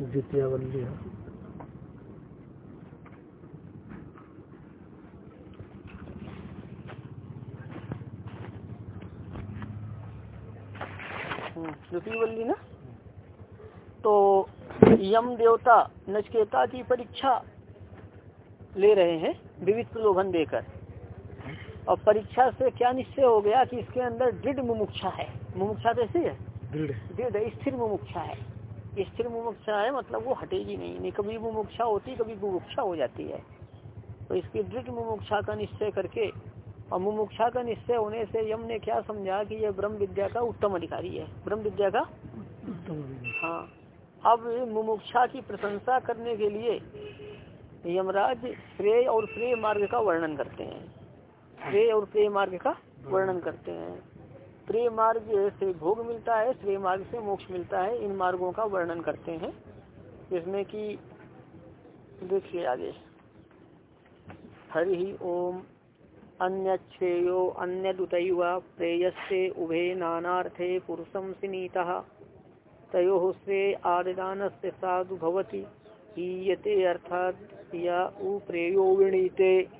द्वितीय वल्ली द्वितीय वल्ली ना? तो यम देवता नचकेता की परीक्षा ले रहे हैं विविध प्रलोभन देकर। और परीक्षा से क्या निश्चय हो गया कि इसके अंदर दृढ़ मुमुक्षा है। मुमुक्षा कैसी है? दृढ़ स्थिर मुमुक्षा है। स्थिर मुमुक्षा है मतलब वो हटेगी नहीं। नहीं कभी मुमुक्षा होती कभी मुमुक्षा हो जाती है। तो इसकी दृढ़ मुमुक्षा का निश्चय करके और मुमुक्षा का निश्चय होने से यम ने क्या समझा कि यह ब्रह्म विद्या का उत्तम अधिकारी है। ब्रह्म विद्या का? हाँ। अब मुमुक्षा की प्रशंसा करने के लिए यमराज श्रेय और प्रेय मार्ग का वर्णन करते हैं। श्रेय और प्रेय मार्ग का वर्णन करते हैं। प्रेय मार्ग से भोग मिलता है श्रेय मार्ग से मोक्ष मिलता है, इन मार्गों का वर्णन करते हैं। जिसमें कि देखिए आगे। हरि ओम अन्य श्रेयो अन्य दुतैव प्रेयस्ते उभे नानार्थे पुरुषम सिनीता। तयो श्रेय आदिदान से साधु भवती। हीयते अर्थात या उप्रेयो विणीते।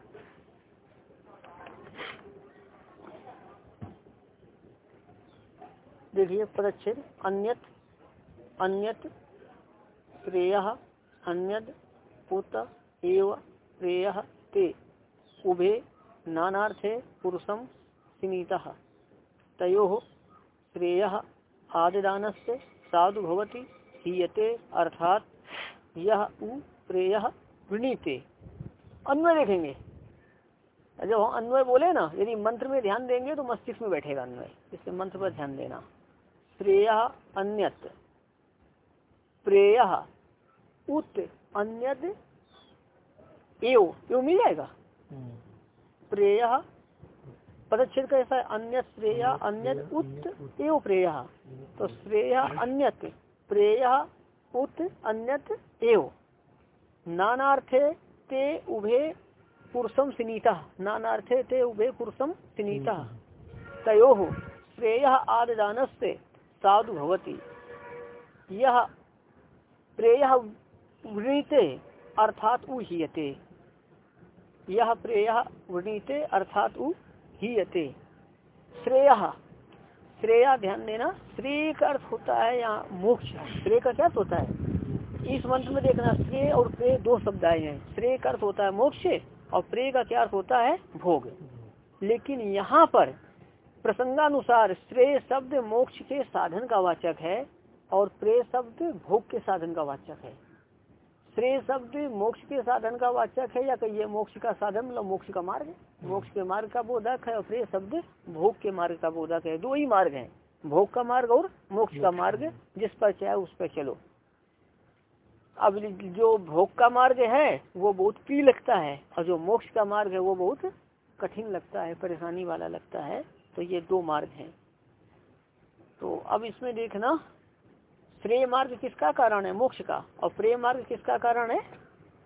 देखिए, पदच्छेद, अन्यत अन्यत श्रेय अन्यद, पुत, एव, प्रेय, ते। उभे, नानार्थे पुरुषम सीमिता तयो श्रेय आदिदान से साधु भवती, हीयते, अर्थात यह उ, प्रेय, वृणीते। अन्वय देखेंगे। जब हम अन्वय बोले ना, यदि मंत्र में ध्यान देंगे तो मस्तिष्क में बैठेगा अन्वय। इससे मंत्र पर ध्यान देना। श्रेय अन्यत। प्रेय उत अन्यद एव एव मिल जाएगा प्रेय पदच्छेद कैसा है अन्य श्रेय अन्यद उत एव प्रेय। तो श्रेय अन्यत प्रेय उत अन्यत एव। नानार्थे ते उभे पुरुषम सिनीता। नानार्थे ते उभे पुरुषम सिनीता। तयो श्रेय आददान से साधु भवती। यह प्रेय वृणीते अर्थात उहीयते यह प्रेय वृणीते अर्थात उहीयते श्रेय, श्रेया ध्यान देना, श्रेय का अर्थ होता है यहाँ मोक्ष। श्रेय का क्या होता है? इस मंत्र में देखना, श्रेय और प्रेय दो शब्द आए हैं। श्रेय का अर्थ होता है मोक्ष और प्रेय का क्या अर्थ होता है? भोग। लेकिन यहाँ पर प्रसंगानुसार श्रेय शब्द मोक्ष के साधन का वाचक है और प्रेय शब्द भोग के साधन का वाचक है। श्रेय शब्द मोक्ष के साधन का वाचक है या कहिए मोक्ष का साधन मतलब मोक्ष का मार्ग मोक्ष के मार्ग का बोधक है और प्रेय शब्द भोग के मार्ग का बोधक है। दो ही मार्ग है, भोग का मार्ग और मोक्ष का मार्ग, जिस पर चाहे उस पर चलो। अब जो भोग का मार्ग है, वो बहुत प्रिय लगता है और जो मोक्ष का मार्ग है, वो बहुत कठिन लगता है, परेशानी वाला लगता है। तो ये दो मार्ग हैं। तो अब इसमें देखना श्रेय मार्ग किसका कारण है? मोक्ष का। और प्रेय मार्ग किसका कारण है?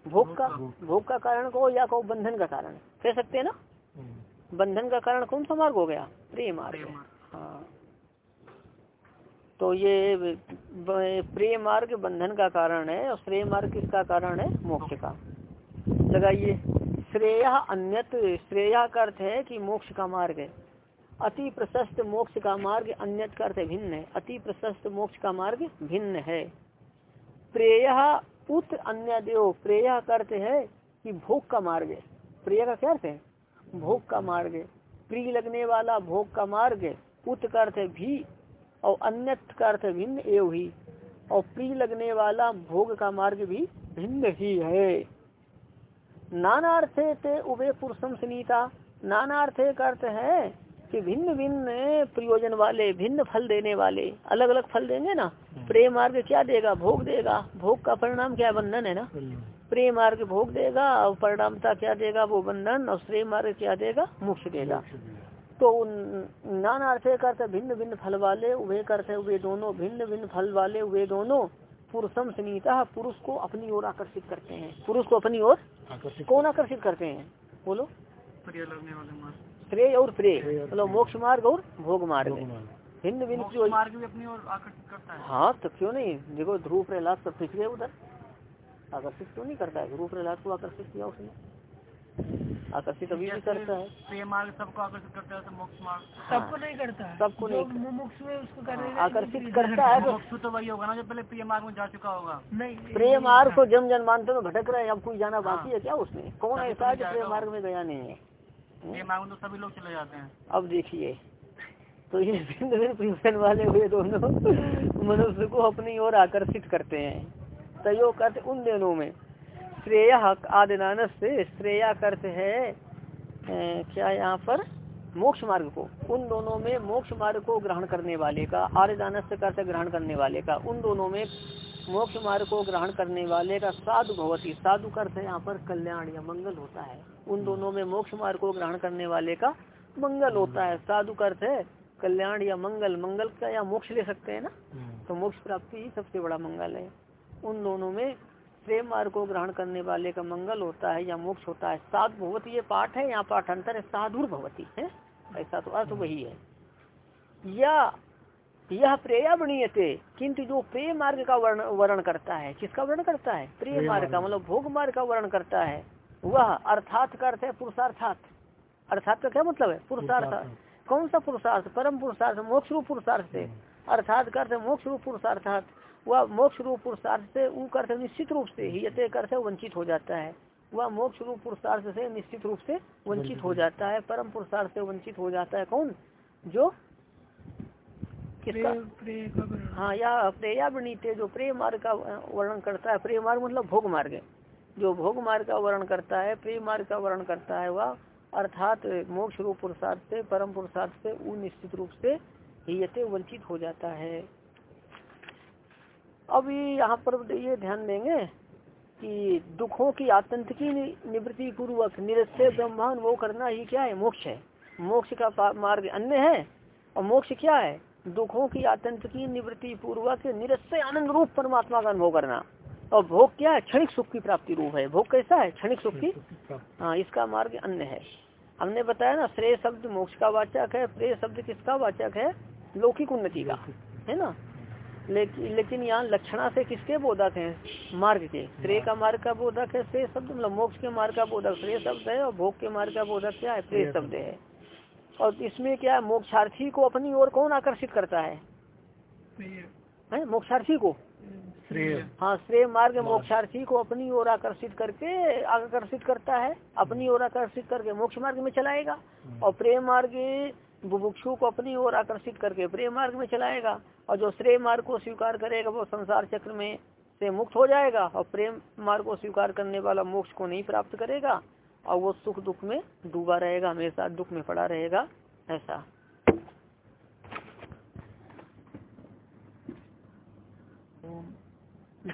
भोग का। भोग का कारण को या को बंधन का कारण। कह सकते हैं ना? बंधन का कारण कौन सा मार्ग हो गया? प्रेय मार्ग। हाँ। तो ये प्रेय मार्ग बंधन का कारण है और श्रेय मार्ग किसका कारण है? मोक्ष का। लगाइए। श्रेय अन्यत। श्रेय का अर्थ है कि मोक्ष का मार्ग है। अति प्रशस्त मोक्ष का मार्ग अन्य अर्थ भिन्न है। अति प्रशस्त मोक्ष का मार्ग भिन्न है। प्रेय उत अन्य देव प्रेय का अर्थ है कि भोग का मार्ग प्रेय का क्या अर्थ है? भोग का मार्ग प्रिय लगने वाला भोग का मार्ग उत अर्थ भी, और अन्यत का अर्थ भिन्न एव ही। और प्रिय लगने वाला भोग का मार्ग भी भिन्न ही है। नानार्थे ते उभे पुरुषम सुनीता। नानार्थे का अर्थ है कि भिन्न भिन्न प्रयोजन वाले भिन्न फल देने वाले अलग अलग फल देंगे ना? प्रेम मार्ग क्या देगा? भोग देगा। भोग का परिणाम क्या बंधन है ना? प्रेम मार्ग भोग देगा और परिणामता क्या देगा? वो बंधन और श्रेय मार्ग क्या देगा? मोक्ष देगा। तो नाना अर्थ करते भिन्न भिन्न फल वाले वे करते वे दोनों। भिन्न भिन्न फल वाले वे दोनों पुरुषम सुनीता पुरुष को अपनी ओर आकर्षित करते हैं। पुरुष को अपनी ओर कौन आकर्षित करते हैं? बोलो। श्रेय और प्रेय। मतलब मोक्ष मार्ग और भोग मार्ग। भिन्न भिन्न मार्ग भी अपनी ओर आकर्षित करता है। हाँ तो क्यों नहीं? देखो ध्रुव प्रहलाद सब पिछ गए उधर। आकर्षित क्यों नहीं करता है? ध्रुव प्रहलाद को आकर्षित किया उसने। आकर्षित अभी भी करता है। प्रेम मार्ग सबको आकर्षित करता है तो मोक्ष मार्ग। हाँ। सबको नहीं करता है। सबको नहीं मोक्ष में उसको आकर्षित करता है मोक्ष तो वही होगा ना जो पहले प्रेम मार्ग में जा चुका होगा। नहीं प्रेम मार्ग को जन्म जन्मांतर में भटक रहे हैं अब कोई जाना बाकी है क्या उसमें? कौन ऐसा है जो प्रेम मार्ग में गया नहीं है? तो सभी लोग चले जाते हैं। अब देखिए तो ये भिन्न भिन्न प्रियन वाले हुए दोनों मनुष्य को अपनी ओर आकर्षित करते हैं। तय करते उन दिनों में। श्रेय आदिदान से श्रेया करते है ए, क्या यहाँ पर? मोक्ष मार्ग को। उन दोनों में मोक्ष मार्ग को ग्रहण करने वाले का आर्यदान से करते ग्रहण करने वाले का उन दोनों में मोक्ष मार्ग को ग्रहण करने वाले का साधु भवती साधु करते यहाँ पर कल्याण या मंगल होता है। उन दोनों में मोक्ष मार्ग को ग्रहण करने वाले का मंगल होता है। साधु करते कल्याण या मंगल मंगल का या मोक्ष ले सकते हैं ना? हम्म। तो मोक्ष प्राप्ति ही सबसे बड़ा मंगल है। उन दोनों में प्रेम मार्ग को ग्रहण करने वाले का मंगल होता है या मोक्ष होता है। साधु भगवती ये पाठ है। यहाँ पाठ अंतर है साधुर भगवती है। ऐसा तो अर्थ वही है। या यह प्रेया बनीयते किंतु जो प्रेम मार्ग का वर्ण वर्ण करता है किसका वर्ण करता है? प्रेम मार्ग का मतलब भोग मार्ग का वर्ण करता है। वह अर्थात का अर्थ है पुरुषार्थात। अर्थात का क्या मतलब है? पुरुषार्थ। कौन सा पुरुषार्थ? परम पुरुषार्थ मोक्ष रूप पुरुषार्थ से। अर्थात का अर्थ मोक्ष रूप पुरुषार्थात। वह मोक्ष रूप पुरुषार्थ से ऊ करते निश्चित रूप से ही यते करते वंचित हो जाता है। वह मोक्ष रूप पुरुषार्थ से निश्चित रूप से वंचित हो जाता है। परम पुरुषार्थ से वंचित हो जाता है कौन? जो किसका? हाँ या प्रेया वृणीते जो प्रेम मार्ग का वर्णन करता है। प्रेम मार्ग मतलब भोग मार्ग जो भोग मार्ग का वर्णन करता है प्रेम मार्ग का वर्णन करता है वह अर्थात मोक्ष रूप पुरुषार्थ से परम पुरुषार्थ से निश्चित रूप से ही वंचित हो जाता है। अभी यहाँ पर ये ध्यान देंगे कि दुखों की आतंक की निवृत्ति पूर्वक निरस्य ब्रह्मांड वो करना ही क्या है? मोक्ष है। मोक्ष का मार्ग अन्य है और मोक्ष क्या है? दुखों की आतंक की निवृत्ति पूर्वक निरस्य आनंद रूप परमात्मा का अनुभव करना। और भोग क्या है? क्षणिक सुख की प्राप्ति रूप है। भोग कैसा है? क्षणिक सुख की? हाँ इसका मार्ग अन्य है। हमने बताया ना श्रेय शब्द मोक्ष का वाचक है। प्रेय शब्द किसका वाचक है? लौकिक उन्नति का है ना? लेकिन लेकिन यहाँ लक्षणा से किसके बोधक हैं? मार्ग के। श्रेय का मार्ग का बोधक है श्रेय शब्द मतलब मोक्ष के मार्ग का बोधक। श्रेय शब्द है और भोग के मार्ग का बोधक क्या है? प्रेय शब्द। है। और इसमें क्या है मोक्षार्थी को अपनी ओर कौन आकर्षित करता है, है मोक्षार्थी को? हाँ श्रेय मार्ग। मोक्षार्थी को अपनी ओर आकर्षित करके आकर्षित करता है अपनी ओर आकर्षित करके मोक्ष मार्ग में चलाएगा। और प्रेम मार्ग बुभुक्षु को अपनी ओर आकर्षित करके प्रेम मार्ग में चलाएगा और जो श्रेय मार्ग को स्वीकार करेगा वो संसार चक्र में से मुक्त हो जाएगा और प्रेम मार्ग को स्वीकार करने वाला मोक्ष को नहीं प्राप्त करेगा। और वो सुख दुख में डूबा रहेगा हमेशा दुख में पड़ा रहेगा ऐसा।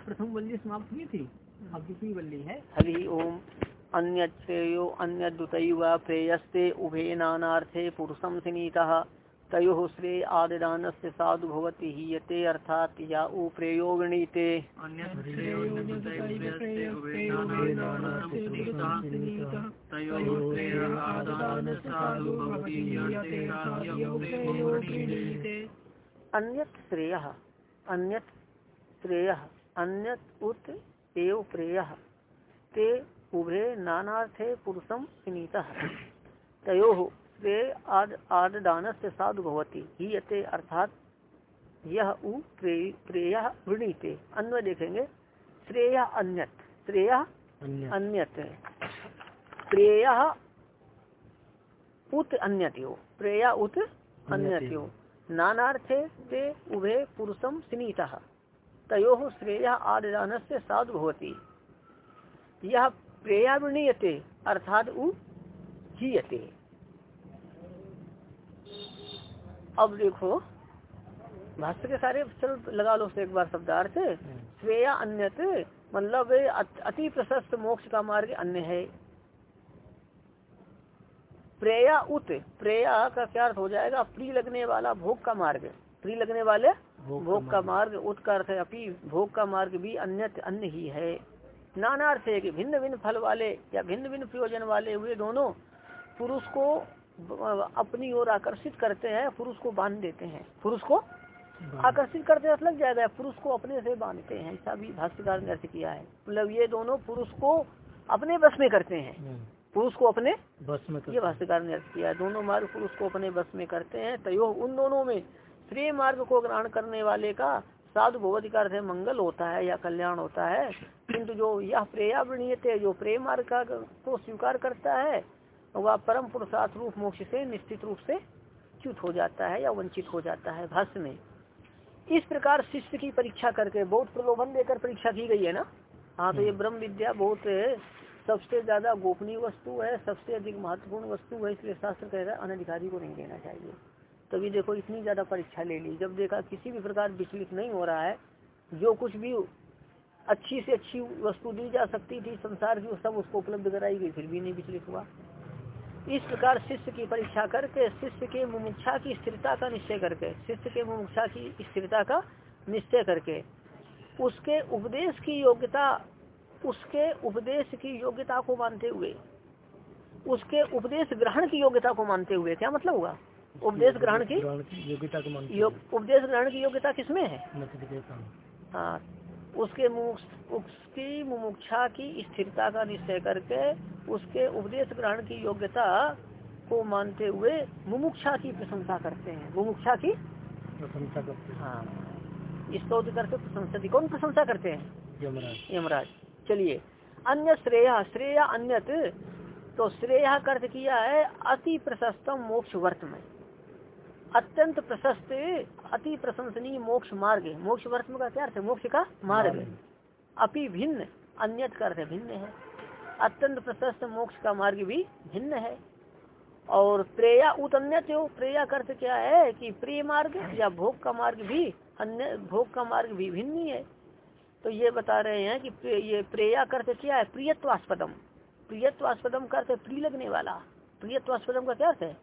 प्रथम बल्ली समाप्त हुई थी? अब दूसरी बल्ली है? हरि ओम। अन्य अन्य दुतैव प्रेयस्ते उभे नानार्थे पुरुषम सिनीता। तयो श्रेय आदिदान से साधु भवती हीयते, अर्थात या उ प्रेयो गणीते अन्यत श्रेय अन्यत श्रेय, अन्यत उत एव प्रेय। ते उभे नानार्थे पुरुषम सुनीता तयो आद आद दान से साधु भवती। ही यते अर्थात यह उ प्रेय वृणीते। अन्य देखेंगे। श्रेय अन्यत। श्रेय अन्यत। प्रेय उत अन्यत्यो प्रेय उत अन्यत्यो नानार्थे ते उभे पुरुषम सुनीता तयो श्रेय आदान से साधु भवती। यह प्रेयावृणीयते अर्थात उ जीयते। अब देखो भाष्य के सारे चल लगा लो एक बार शब्दार्थ। श्रेया अन्यत मतलब अति प्रशस्त मोक्ष का मार्ग अन्य है। प्रेया उत प्रेया का क्या अर्थ हो जाएगा? प्री लगने वाला भोग का मार्ग। प्री लगने वाले भोग का मार्ग। उत का अर्थ है अपी भोग का मार्ग भी अन्य अन्य ही है। नाना अर्थ है कि भिन्न भिन्न फल वाले या भिन्न भिन्न प्रयोजन वाले हुए दोनों पुरुष को अपनी ओर आकर्षित करते हैं पुरुष को बाँध देते हैं। पुरुष को आकर्षित करते अर्थ लग जाएगा पुरुष को अपने से बांधते हैं। ऐसा भी भाष्यकार ने अर्थ किया है। मतलब ये दोनों पुरुष को अपने बस में करते हैं। पुरुष को अपने बस में ये भाष्यकार ने अर्थ किया है। दोनों मार्ग पुरुष को अपने बस में करते हैं। तयो उन दोनों में श्रेय मार्ग को ग्रहण करने वाले का साधु भगवती का अर्थ मंगल होता है या कल्याण होता है। किंतु जो यह प्रेयावरणीय जो प्रेम मार्ग का को स्वीकार करता है वह परम पुरुषार्थ रूप मोक्ष से निश्चित रूप से च्युत हो जाता है या वंचित हो जाता है भाष्य में। इस प्रकार शिष्य की परीक्षा करके बहुत प्रलोभन देकर परीक्षा की गई है ना? हाँ तो ये ब्रह्म विद्या बहुत सबसे ज़्यादा गोपनीय वस्तु है सबसे अधिक महत्वपूर्ण वस्तु है इसलिए शास्त्र कह रहा है अनधिकारी को नहीं देना चाहिए। तभी देखो इतनी ज़्यादा परीक्षा ले ली। जब देखा किसी भी प्रकार विचलित नहीं हो रहा है जो कुछ भी अच्छी से अच्छी वस्तु दी जा सकती थी संसार की सब उसको उपलब्ध कराई गई फिर भी नहीं विचलित हुआ। इस प्रकार शिष्य की परीक्षा करके शिष्य के मुमुक्षा की स्थिरता का निश्चय करके शिष्य के मुमुक्षा की स्थिरता का निश्चय करके उसके उपदेश की योग्यता उसके उपदेश की योग्यता को मानते हुए उसके उपदेश ग्रहण की योग्यता को मानते हुए क्या मतलब हुआ? उपदेश ग्रहण की योग्यता को मानते उपदेश ग्रहण की योग्यता किसमें है? हैं। उसके उसकी मुमुक्षा की स्थिरता का निश्चय करके उसके उपदेश ग्रहण की योग्यता को मानते हुए मुमुक्षा की प्रशंसा करते हैं। मुमुक्षा की? प्रशंसा करते हैं। हाँ। स्तोत्र करके प्रशंसा की कौन प्रशंसा करते हैं? यमराज। यमराज। चलिए। अन्य श्रेया श्रेया अन्यत। तो श्रेय अर्थ किया है अति प्रशस्तम मोक्ष वर्त में। अत्यंत प्रशस्त अति प्रशंसनीय मोक्ष मार्ग मोक्ष वर्त में का क्या अर्थ है? मोक्ष का मार्ग अपि भिन्न। अन्यत का अर्थ भिन्न है। अत्यंत प्रशस्त मोक्ष का मार्ग भी भिन्न है। और प्रेया उत अन्यत हो प्रेया का अर्थ क्या है कि प्रिय मार्ग या भोग का मार्ग भी अन्य भोग का मार्ग भी भिन्न ही है। तो ये बता रहे हैं कि प्रे- ये प्रेया का अर्थ क्या है? प्रियत्वास्पदम। प्रियत्वास्पदम का अर्थ प्रिय लगने वाला। प्रियत्वास्पदम का क्या अर्थ है?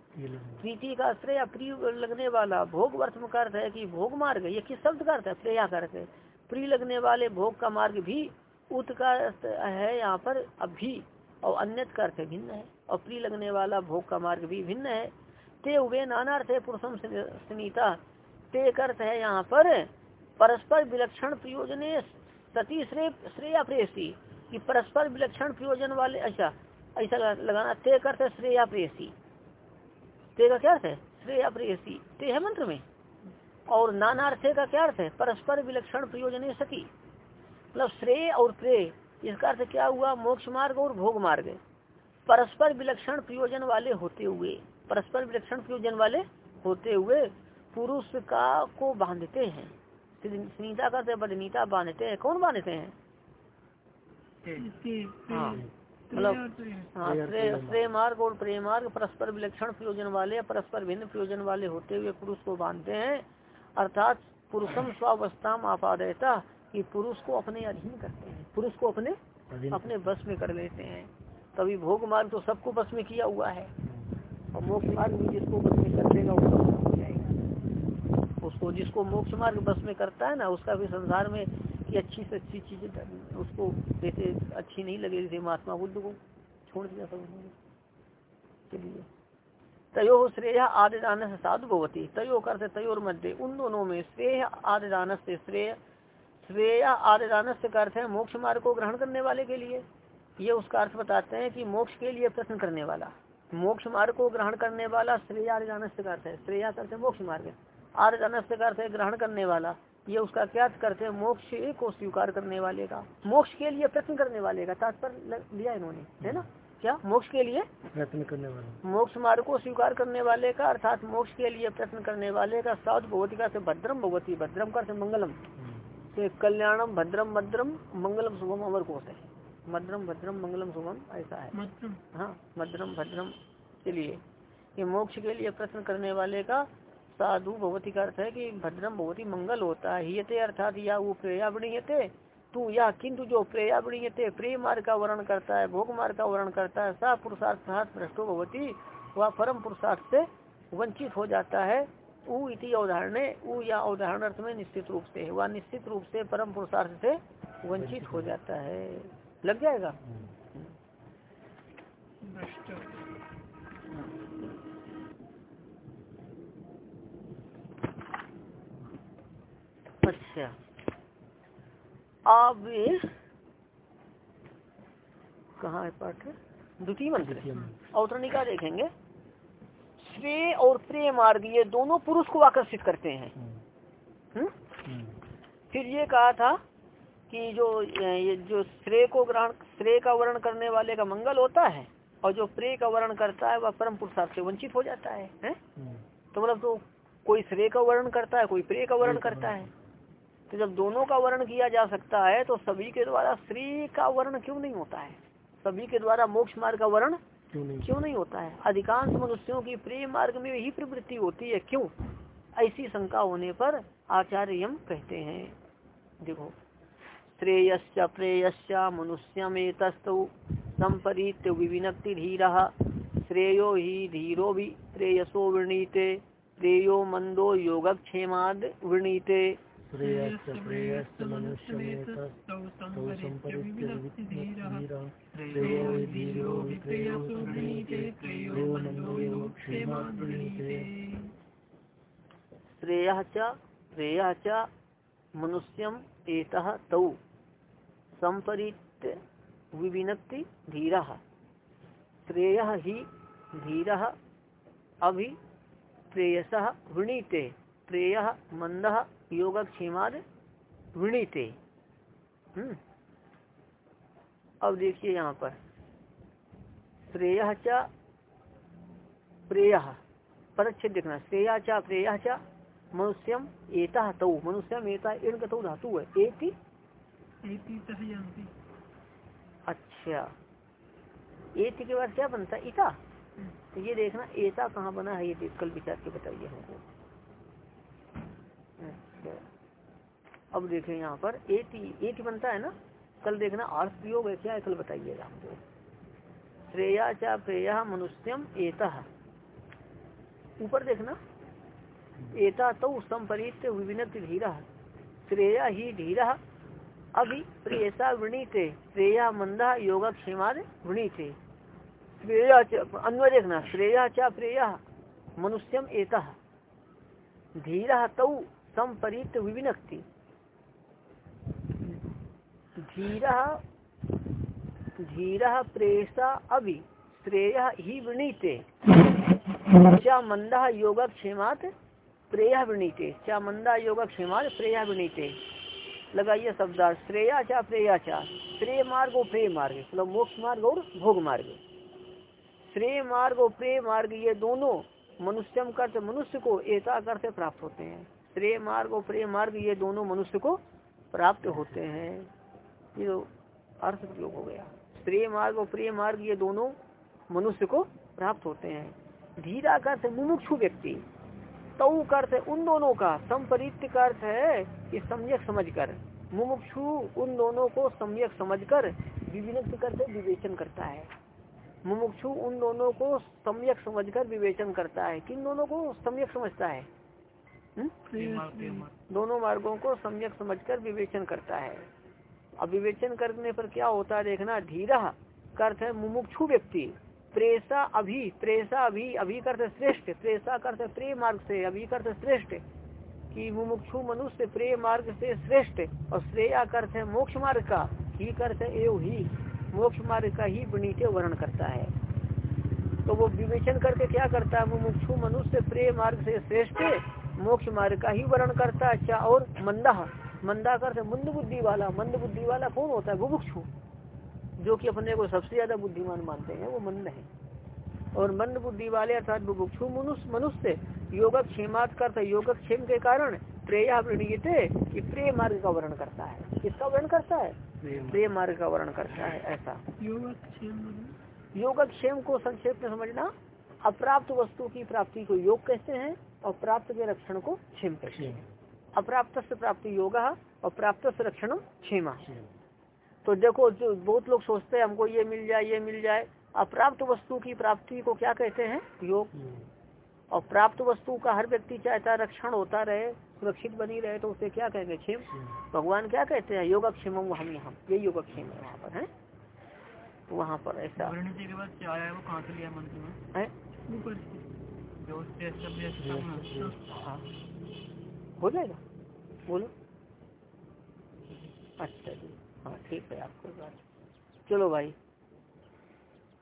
प्रीति का आश्रय या प्रिय लगने वाला। भोग वर्तम का अर्थ है कि भोग मार्ग। ये किस शब्द का अर्थ है? प्रेया का अर्थ है। प्रिय लगने वाले भोग का मार्ग भी उत का अर्थ है यहाँ पर अभी, और अन्य का अर्थ भिन्न है। और प्रिय लगने वाला भोग का मार्ग भी भिन्न है। ते उभे नाना अर्थ है पुरुषम सुनीता। ते अर्थ है यहाँ पर परस्पर विलक्षण प्रयोजने सती श्रेय श्रेया प्रेसी कि परस्पर विलक्षण प्रयोजन वाले अच्छा ऐसा लगाना, ते अर्थ है श्रेया प्रेसी ते का क्या अर्थ है? श्रेय प्रेसी ते है मंत्र में। और नानार्थे का क्या अर्थ है? परस्पर विलक्षण प्रयोजन सती। मतलब श्रेय और प्रेय इसका अर्थ क्या हुआ? मोक्ष मार्ग और भोग मार्ग। परस्पर विलक्षण प्रयोजन वाले होते हुए परस्पर विलक्षण प्रयोजन वाले होते हुए पुरुष का को बांधते हैं। सुनीता का बदनीता बांधते हैं। कौन बांधते हैं? हाँ। मतलब हाँ श्रेय श्रेय मार्ग और प्रेम मार्ग परस्पर विलक्षण प्रयोजन वाले परस्पर भिन्न प्रयोजन वाले होते हुए पुरुष को बांधते हैं। अर्थात पुरुषम स्वावस्था आपादयता। कि पुरुष को अपने अधीन करते हैं पुरुष को अपने अपने बस में कर लेते हैं। तभी भोग मार्ग तो सबको बस में किया हुआ है और मोक्ष मार्ग भी जिसको बस में कर देगा उसका हो जाएगा। उसको जिसको मोक्ष मार्ग बस में करता है ना उसका भी संसार में कि अच्छी से अच्छी चीज़ें उसको जैसे अच्छी नहीं लगे जैसे महात्मा बुद्ध को छोड़ दिया सब उन्होंने। चलिए। तयो श्रेय आदिदान से साधु भवती तयो करते तयोर मध्य उन दोनों में श्रेय आदिदान से श्रेय श्रेय आदिदान से अर्थ है मोक्ष मार्ग को ग्रहण करने वाले के लिए। ये उसका अर्थ बताते हैं कि मोक्ष के लिए प्रश्न करने वाला। मोक्ष मार्ग को ग्रहण करने वाला श्रेय आदिदान से अर्थ है। श्रेया करते मोक्ष मार्ग। आदिदान से अर्थ है ग्रहण करने वाला। ये उसका क्या करते हैं? मोक्ष को स्वीकार करने वाले का। मोक्ष के लिए प्रश्न करने वाले का। तात्पर्य लिया इन्होंने है ना? क्या? मोक्ष के लिए? प्रयत्न करने वाले। मोक्ष मार्ग को स्वीकार करने वाले का अर्थात मोक्ष के लिए प्रयत्न करने वाले का साध भगवती का से भद्रम भगवती। भद्रम का से मंगलम। से कल्याणम भद्रम भद्रम मंगलम शुभम अमर कोश है। मद्रम भद्रम मंगलम शुभम ऐसा है। हाँ मद्रम भद्रम के लिए। ये मोक्ष के लिए प्रश्न करने वाले का साधु भगवती का अर्थ है कि भद्रम भगवती मंगल होता है। हियते अर्थात या वो प्रेया बणीयते तू या किंतु जो प्रेयावणीयते प्रेम मार्ग का वर्ण करता है भोग मार्ग का वर्ण करता है सा पुरुषार्थ भ्रष्टो भगवती वह परम पुरुषार्थ से वंचित हो जाता है। ऊ इति अवधारण ऊ या अवधारण अर्थ में निश्चित रूप से वह निश्चित रूप से परम पुरुषार्थ से वंचित हो जाता है। लग जाएगा? अच्छा। अब कहाँ है पाठ? द्वितीय मंत्र। अवतरणिका देखेंगे। श्रेय और प्रेय मार्ग ये दोनों पुरुष को आकर्षित करते हैं। हम्म? फिर ये कहा था कि जो ये जो श्रेय को ग्रहण श्रेय का वर्ण करने वाले का मंगल होता है और जो प्रेय का वर्ण करता है वह परम पुरुषार्थ से वंचित हो जाता है, है? तो मतलब तो कोई श्रेय का वर्ण करता है कोई प्रेय का वर्ण करता है। तो जब दोनों का वर्ण किया जा सकता है तो सभी के द्वारा श्रेय का वर्ण क्यों नहीं होता है? सभी के द्वारा मोक्ष मार्ग का वर्ण क्यों नहीं? क्यों नहीं होता है? अधिकांश मनुष्यों की प्रेम मार्ग में ही प्रवृत्ति होती है। क्यों? ऐसी शंका होने पर आचार्य यम कहते हैं। देखो, श्रेयश्च प्रेयश्च मनुष्यम तस्तु संपरीत विविनक्ति धीर, श्रेयो ही धीरो भी प्रेयसो वृणीते, प्रेयो मंदो योगक्षेमाद वृणीते। श्रेयश्च प्रेयश्च मनुष्यमेतस्तौ श्रेयो धीरो श्रेय च मनुष्यम एतः तौ संपरीत विविनक्ति धीर श्रेय ही धीर अभि प्रेयस वृणीते प्रेय मंद योगक्षेमाद वृणीते हम्म। अब देखिए यहाँ पर। श्रेय च प्रेय। परच्छेद देखना। श्रेया चा प्रेय चा मनुष्यम एता तौ। मनुष्यम एता इण गतौ धातु है। एति? अच्छा। एति के बाद क्या बनता है? इता। तो ये देखना एता कहाँ बना है? ये कल विचार के बताइए हमको। अच्छा अब देखें यहाँ पर एति एति बनता है ना? कल देखना अर्थ प्रयोग है क्या? है कल बताइएगा हमको श्रेया चा प्रेया मनुष्यम एता। ऊपर देखना। एता तो संपरीत विविनत धीरा। श्रेया ही धीरा। अभी प्रेयसा वृणीते। श्रेया मंदा योगक्षेमाद वृणीते। श्रेया अन्वय देखना। श्रेया चा प्रेय मनुष्यम एता। धीरा तौ संपरीत विविनक्ति। धीरा धीरा प्रेयसा अभी श्रेय ही वृणीते। चा मंदा योगक्षेमात प्रेया वृणीते। चा मंदा योगक्षेमात प्रेया वृणीते। लगाइए शब्दार श्रेया चा, प्रेया चा। श्रेय मार्ग और प्रेय मार्ग। मतलब मोक्ष मार्ग और भोग मार्ग। श्रेय मार्ग और प्रेय मार्ग, ये दोनों मनुष्यम करते मनुष्य को करते प्राप्त होते हैं। श्रेय मार्ग और प्रेय मार्ग ये दोनों मनुष्य को प्राप्त होते हैं। ये तो अर्थ प्रयोग हो गया। श्रेय मार्ग और प्रिय मार्ग ये दोनों मनुष्य को प्राप्त होते हैं। धीरा का अर्थ मुमुक्षु व्यक्ति। तऊ का अर्थ उन दोनों का। संपरीत का अर्थ है कि सम्यक समझकर। मुमुक्षु उन दोनों को सम्यक समझकर विविनक्त करते, विवेचन करता है। मुमुक्षु उन दोनों को सम्यक समझकर विवेचन करता है। किन दोनों को? सम्यक समझता हुँ? दोनों मार्गों को सम्यक समझकर विवेचन करता है। अब विवेचन करने पर क्या होता है देखना धीरा का अर्थ है मुमुक्षु व्यक्ति। प्रेसा अभी प्रेसा अभी अभी करते श्रेष्ठ। प्रेसा करते प्रेय मार्ग से अभी करते श्रेष्ठ। कि मुमुक्षु मनुष्य प्रेय मार्ग से श्रेष्ठ और श्रेया करते है मोक्ष मार्ग का। ही करते एव ही। मोक्ष मार्ग का ही वृणीते वर्ण करता है। तो वो विवेचन करके क्या करता है? मुमुक्षु मनुष्य प्रेय मार्ग से श्रेष्ठ मोक्ष मार्ग का ही वर्ण करता है। अच्छा और मंदा मंदा करते मंद बुद्धि वाला मंद बुद्धि वाला कौन होता है? बुभुक्षु जो कि अपने को सबसे ज़्यादा बुद्धिमान मानते हैं वो मंद है। और मंद बुद्धि वाले अर्थात बुभुक्षु मनुष्य मनुष्य योगक्षेमात करता योगक्षेम के कारण प्रेया वृणीयते कि प्रेय मार्ग का वर्ण करता है। किसका वर्ण करता है? प्रेय मार्ग। का वर्ण करता है ऐसा। योगक्षेम को संक्षेप में समझना अप्राप्त वस्तु की प्राप्ति को योग कहते हैं और प्राप्त के रक्षण को क्षेम कहते हैं। अप्राप्त से प्राप्ति योग और प्राप्त से रक्षण क्षेमा। तो देखो जो बहुत लोग सोचते हैं हमको ये मिल जाए ये मिल जाए। अप्राप्त वस्तु की प्राप्ति को क्या कहते हैं? योग। और प्राप्त वस्तु का हर व्यक्ति चाहता है रक्षण होता रहे सुरक्षित बनी रहे तो उसे क्या कहेंगे? क्षेम। भगवान क्या कहते हैं? योगक्षेम हम यहाँ। ये योगक्षेम है वहाँ पर है? वहाँ पर ऐसा। हाँ हो जाएगा? बोलो। अच्छा जी। हाँ ठीक है, आपको बात। चलो भाई।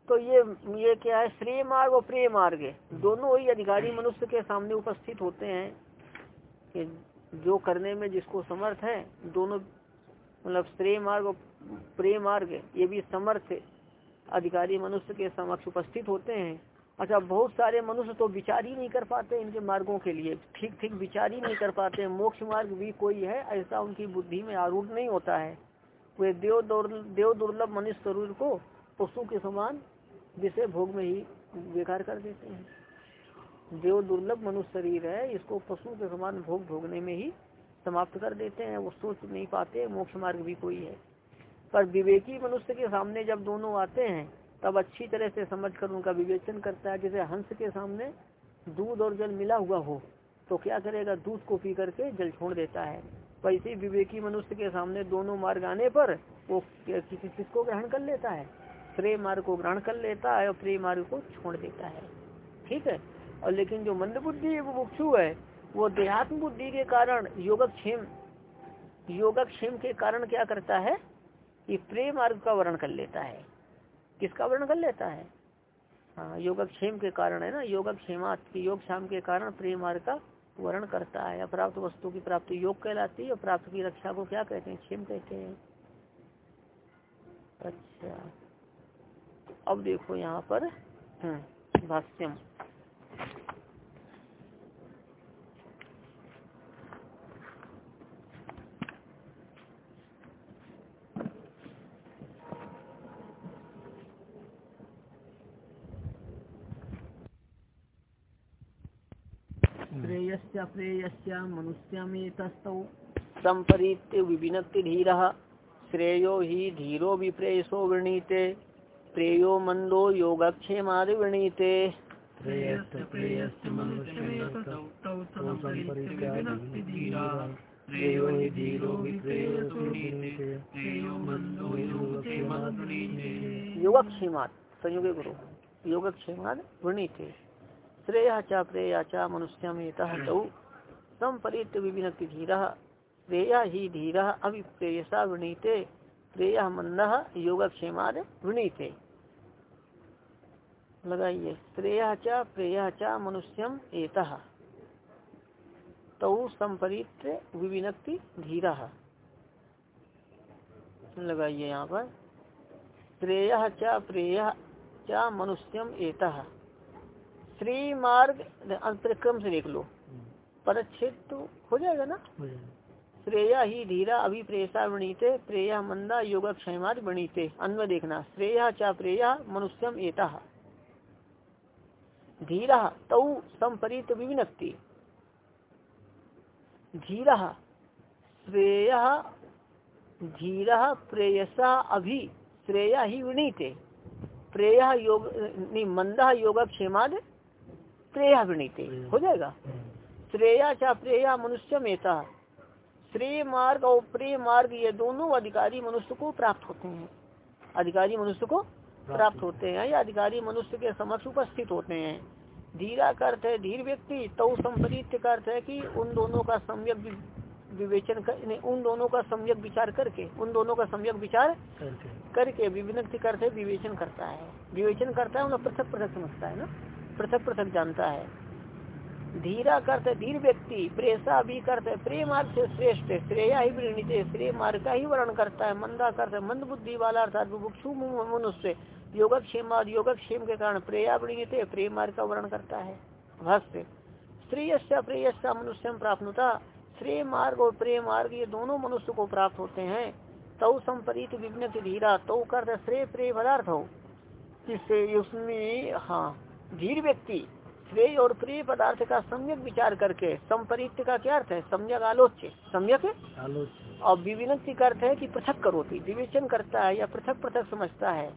तो ये ये क्या है? श्रेय मार्ग और प्रेय मार्ग दोनों ही अधिकारी मनुष्य के सामने उपस्थित होते हैं। कि जो करने में जिसको समर्थ है, दोनों मतलब श्रेय मार्ग और प्रेय मार्ग ये भी समर्थ अधिकारी मनुष्य के समक्ष उपस्थित होते हैं। अच्छा बहुत सारे मनुष्य तो विचार ही नहीं कर पाते इनके मार्गों के लिए। ठीक ठीक, विचार ही नहीं कर पाते। मोक्ष मार्ग भी कोई है, ऐसा उनकी बुद्धि में आरूढ़ नहीं होता है। वे देव देव दुर्लभ मनुष्य शरीर को पशु के समान विषय भोग में ही बेकार कर देते हैं। देव दुर्लभ मनुष्य शरीर है, इसको पशु के समान भोग भोगने में ही समाप्त कर देते हैं। वो सोच नहीं पाते, मोक्ष मार्ग भी कोई है। पर विवेकी मनुष्य के सामने जब दोनों आते हैं तब अच्छी तरह से समझ कर उनका विवेचन करता है, जैसे हंस के सामने दूध और जल मिला हुआ हो तो क्या करेगा? दूध को पी करके जल छोड़ देता है। वैसे विवेकी मनुष्य के सामने दोनों मार्ग आने पर वो किसी चीज़ को ग्रहण कर लेता है। प्रेम मार्ग को ग्रहण कर लेता है और प्रेम मार्ग को छोड़ देता है। ठीक है? और लेकिन जो मंद बुद्धि वो है, वो देहात्म बुद्धि के कारण योगक्षेम योगक्षेम के कारण क्या करता है कि प्रेम मार्ग का वर्ण कर लेता है। किसका वर्ण कर लेता है? हाँ योगक्षेम के कारण है ना योगक्षेमात योग क्षाम के कारण प्रेम मार्ग का वर्ण करता है अप्राप्त वस्तु की प्राप्ति योग कहलाती है और प्राप्त की रक्षा को क्या कहते हैं? क्षेम कहते हैं। अच्छा। अब देखो यहाँ पर हम्म, भाष्यम। प्रेयस्य प्रेयस्य मनुष्यमेतस्तौ संपरीत्य विभिनक्ति धीर। श्रेयो ही धीरो विप्रेयसो वृणीते। प्रेयो मंदो योगक्षेमादि वृणीते। तौ हि योगक्षेमाद् वृणीते। योगक्षेमात् संयोग गुरु। योगक्षेमाद वृणीते। श्रेय च प्रेया च मनुष्यमेत तौ संपरीत विभिनक्ति धीर प्रेया ही धीर, अभिप्रेयसा वृणीते प्रेय मंद योगक्षेमाद वृणीते लगाइए। श्रेय च, प्रेय च मनुष्यम एत। तौ संपरीत विभिनक्ति धीर लगाइए यहाँ पर। श्रेय च, प्रेय च मनुष्यम एत। श्री मार्ग अंतरक्रम से देख लो। परच्छेद तो हो जाएगा ना? श्रेया ही धीरा अभिप्रेसा वृणीते प्रेया मंदा योग क्षयमाद वृणीते। अन्व देखना श्रेया चा प्रेया मनुष्यम एता। धीरा तौ संपरीत विविनक्ति। धीरा श्रेय धीरा प्रेयसा अभि श्रेया ही वृणीते। प्रेय योग मंदा योग प्रेया वृणीते हो जाएगा? श्रेया चा प्रेया मनुष्य मेता श्रेय मार्ग और प्रेय मार्ग ये दोनों अधिकारी मनुष्य को प्राप्त होते हैं। अधिकारी मनुष्य को प्राप्त होते हैं। या अधिकारी मनुष्य के समक्ष उपस्थित होते हैं। धीरा का अर्थ है धीर व्यक्ति तो संपरीत का अर्थ है कि उन दोनों का सम्यक विवेचन कर उन दोनों का सम्यक विचार करके उन दोनों का सम्यक विचार करके विभिन्न करते विवेचन करता है। विवेचन करता है उन्हें पृथक पृथक समझता है ना? पृथक पृथक जानता है। धीरा करते धीर व्यक्ति प्रेसा भी करते, प्रेम मार्ग से श्रेष्ठ, श्रेया ही वृणित श्रेय मार्ग का ही वर्ण करता है, मंदा करते, मंद बुद्धि वाला अर्थात बुभुक्षु मनुष्य, योगक्षेम योगक्षेम के कारण प्रेया वृणित प्रेम मार्ग का वर्ण करता है। भक्त श्रेयस्य प्रेयस्य मनुष्य प्राप्त श्रेय मार्ग और प्रेम मार्ग ये दोनों मनुष्य को प्राप्त होते हैं। तौ संपरीत विघ्न धीरा तो करते श्रेय प्रेय पदार्थ हो। जिससे उसमें हाँ धीर व्यक्ति श्रेय और प्रिय पदार्थ का सम्यक विचार करके संपरित का क्या अर्थ है? सम्यक आलोच्य। सम्यक? और विविनक्ति का अर्थ है कि पृथक करोती विवेचन करता है या पृथक पृथक समझता है।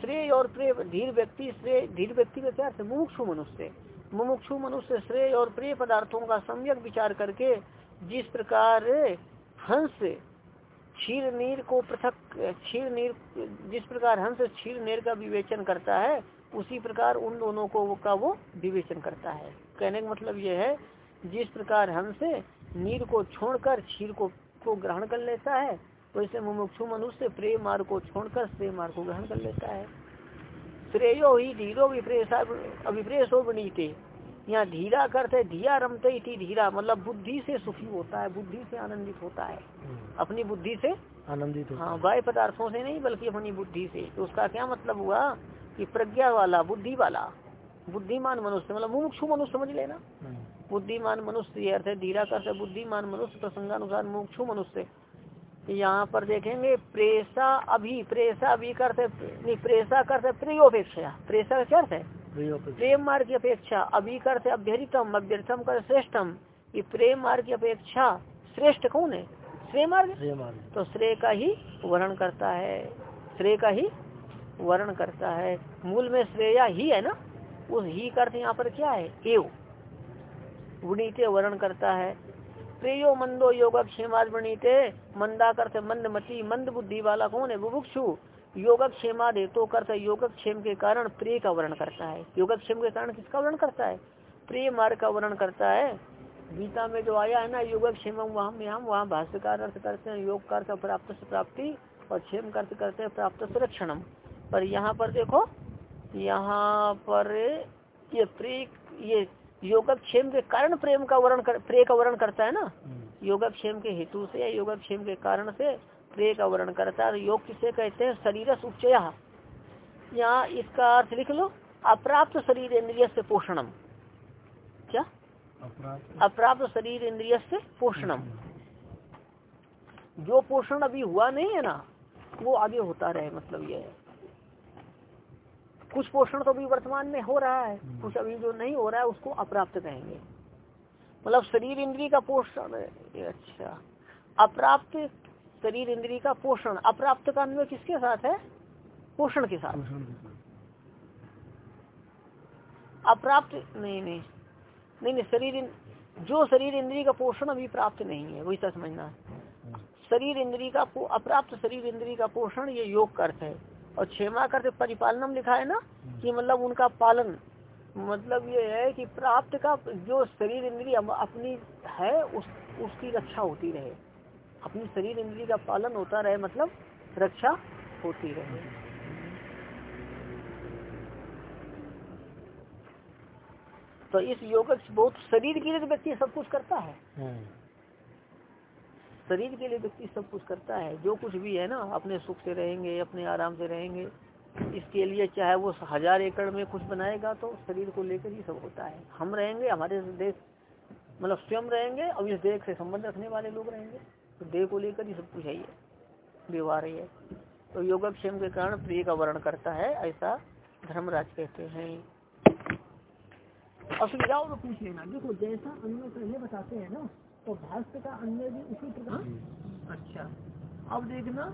श्रेय और प्रिय धीर व्यक्ति श्रेय धीर व्यक्ति का क्या अर्थ है? मुमुक्षु मनुष्य। मुमुक्षु मनुष्य श्रेय और प्रिय पदार्थों का सम्यक विचार करके जिस प्रकार हंस क्षीर नीर को पृथक क्षीर नीर जिस प्रकार हंस क्षीर नीर का विवेचन करता है, उसी प्रकार उन दोनों को का वो विवेचन करता है। कहने का मतलब यह है, जिस प्रकार हंस नीर को छोड़कर क्षीर को को ग्रहण कर लेता है, वैसे मुमुक्षु मनुष्य प्रेम मार्ग को छोड़कर श्रेय मार्ग को ग्रहण कर लेता है। श्रेयो ही धीरो अभिप्रेसो बनीते यहाँ धीरा करते धीरा रमते इति धीरा मतलब बुद्धि से सुखी होता है बुद्धि से आनंदित होता है। अपनी बुद्धि से? आनंदित होता हाँ बाह्य पदार्थों से नहीं बल्कि अपनी बुद्धि से। तो उसका क्या मतलब हुआ कि प्रज्ञा वाला बुद्धि वाला बुद्धिमान मनुष्य मतलब मुमुक्षु मनुष्य समझ लेना। बुद्धिमान मनुष्य ये अर्थ है धीरा कर बुद्धिमान मनुष्य प्रसंगानुसार मुमुक्षु मनुष्य। यहाँ पर देखेंगे प्रेसा अभी प्रेसा अभी करते नहीं प्रेसा करते प्रियोपेक्षा। प्रेसा का क्या अर्थ है। प्रेम मार्ग की अपेक्षा अभी करते अभ्यरितम अभ्यर्थम कर श्रेष्ठम। ये प्रेम मार्ग की अपेक्षा श्रेष्ठ कौन है? श्रेय मार्ग? तो श्रेय का ही वर्ण करता है। श्रेय का ही वर्ण करता है। मूल में श्रेया ही है ना? उस ही का अर्थ यहाँ पर क्या है? एव। वृणीते वर्ण करता है। प्रियो मंदो योगक्षेमाद वृणीते। मंदा करते मंद मती मंद बुद्धि वाला कौन है? बुभुक्षु। योगक्षेमाद हेतु करते योगक्षेम के कारण प्रिय का वर्ण करता है। योगक्षेम के कारण किसका वर्ण करता है? प्रिय मार्ग का वर्ण करता है। गीता में जो आया है ना योगक्षेम वहाँ में हम वहाँ भाष्यकार अर्थ करते हैं योग का प्राप्त से प्राप्ति और क्षेम अर्थ करते हैं प्राप्त सुरक्षणम पर यहाँ पर देखो यहाँ पर ये प्रिय ये योगक्षेम के कारण प्रेम का वर्ण कर प्रेय का वर्ण करता है ना? हम्म। योगक्षेम के हेतु से या योगक्षेम के कारण से प्रेय का वर्ण करता है। योग किसे कहते हैं? शरीर उपचय यहाँ इसका अर्थ लिख लो अप्राप्त शरीर इंद्रिय से पोषणम। क्या? अप्राप्त। शरीर इंद्रिय से पोषणम। जो पोषण अभी हुआ नहीं है ना वो आगे होता रहे मतलब ये है। कुछ पोषण तो अभी वर्तमान में हो रहा है कुछ अभी जो नहीं हो रहा है उसको अप्राप्त कहेंगे। मतलब शरीर इंद्रिय का पोषण अच्छा। अप्राप्त शरीर इंद्रिय का पोषण अप्राप्त का अन्वय किसके साथ है? पोषण के साथ। अप्राप्त नहीं नहीं नहीं नहीं शरीर जो शरीर इंद्रिय का पोषण अभी प्राप्त नहीं है वही तो समझना है। शरीर इंद्रिय का अप्राप्त शरीर इंद्रिय का पोषण ये योग का अर्थ है। और क्षेमा का अर्थ परिपालनम लिखा है ना कि मतलब उनका पालन मतलब ये है कि प्राप्त का जो शरीर इंद्रिय अम- अपनी है उस उसकी रक्षा होती रहे। अपनी शरीर इंद्रिय का पालन होता रहे मतलब रक्षा होती रहे। तो इस योग बहुत शरीर के लिए तो व्यक्ति सब कुछ करता है। हम्म। शरीर के लिए व्यक्ति सब कुछ करता है। जो कुछ भी है ना अपने सुख से रहेंगे अपने आराम से रहेंगे इसके लिए चाहे वो हज़ार एकड़ में कुछ बनाएगा तो शरीर को लेकर ही सब होता है। हम रहेंगे हमारे देश मतलब स्वयं रहेंगे और इस देश से संबंध रखने वाले लोग रहेंगे। तो देह को लेकर ही सब कुछ है ये व्यवहार है तो योगक्षेम के कारण प्रिय का वर्ण करता है ऐसा धर्मराज कहते हैं असुविधाओं को पूछ लेना देखो जैसा अन्य पहले बताते हैं ना तो भाष्य का अन्य भी उसी प्रकार अच्छा अब देखना